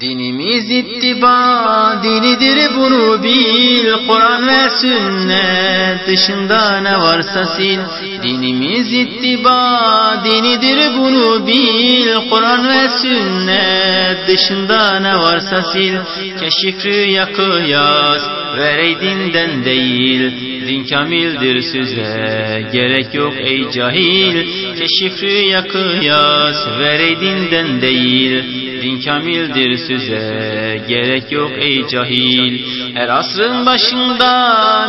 Dinimiz ittiba dinidir bunu bil. Kur'an ve sünnet dışında ne varsa sil. Dinimiz ittiba dinidir bunu bil. Kur'an ve sünnet dışında ne varsa sil. Keşifri yakıyas verey dinden değil Din kamildir size. Gerek yok ey cahil Keşifri yakıyas. Verey dinden değil Din kamildir size. Gerek yok ey cahil Her asrın başında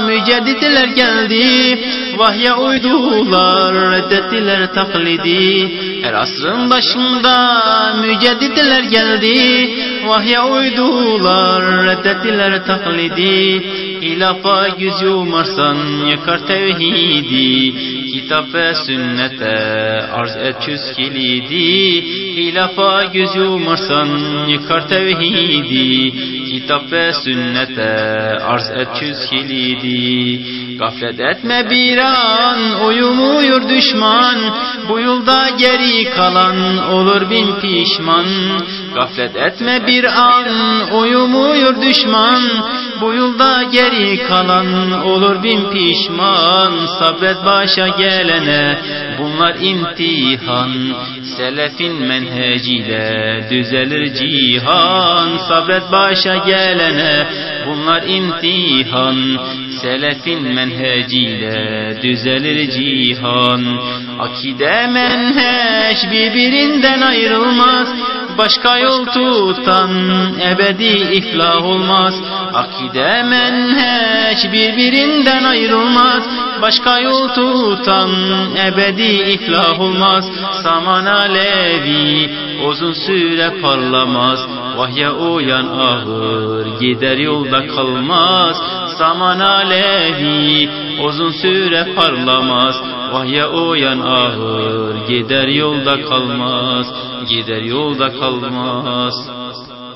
mücedditler geldi Vahye uydular reddettiler taklidi. Her asrın başında mücedditler geldi. Vahye uydular reddettiler taklidi. Hilafa yüz yumarsan yakar tevhidi Kitap ve sünnete arz et çüz kilidi. Hilafa yüz yumarsan yıkar tevhidi. Kitap ve sünnete arz et çüz kilidi. Gaflet etme bir an uyumuyor düşman. Bu yolda geri kalan olur bin pişman. Gaflet etme bir an uyumuyor düşman Bu yolda geri kalan olur bin pişman Sabret başa gelene. Bunlar imtihan Selefin menheciyle düzelir cihan. Sabret başa gelene bunlar imtihan Selefin menheciyle düzelir cihan. Akide menheç birbirinden ayrılmaz Başka yol tutan ebedi iflah olmaz Akide menheç birbirinden ayrılmaz. Başka yol tutan ebedi iflah olmaz. Saman alevi uzun süre parlamaz. Vahye uyan ağır gider yolda kalmaz. Saman alevi uzun süre parlamaz. Vahye uyan ağır gider yolda kalmaz. Gider yolda kalmaz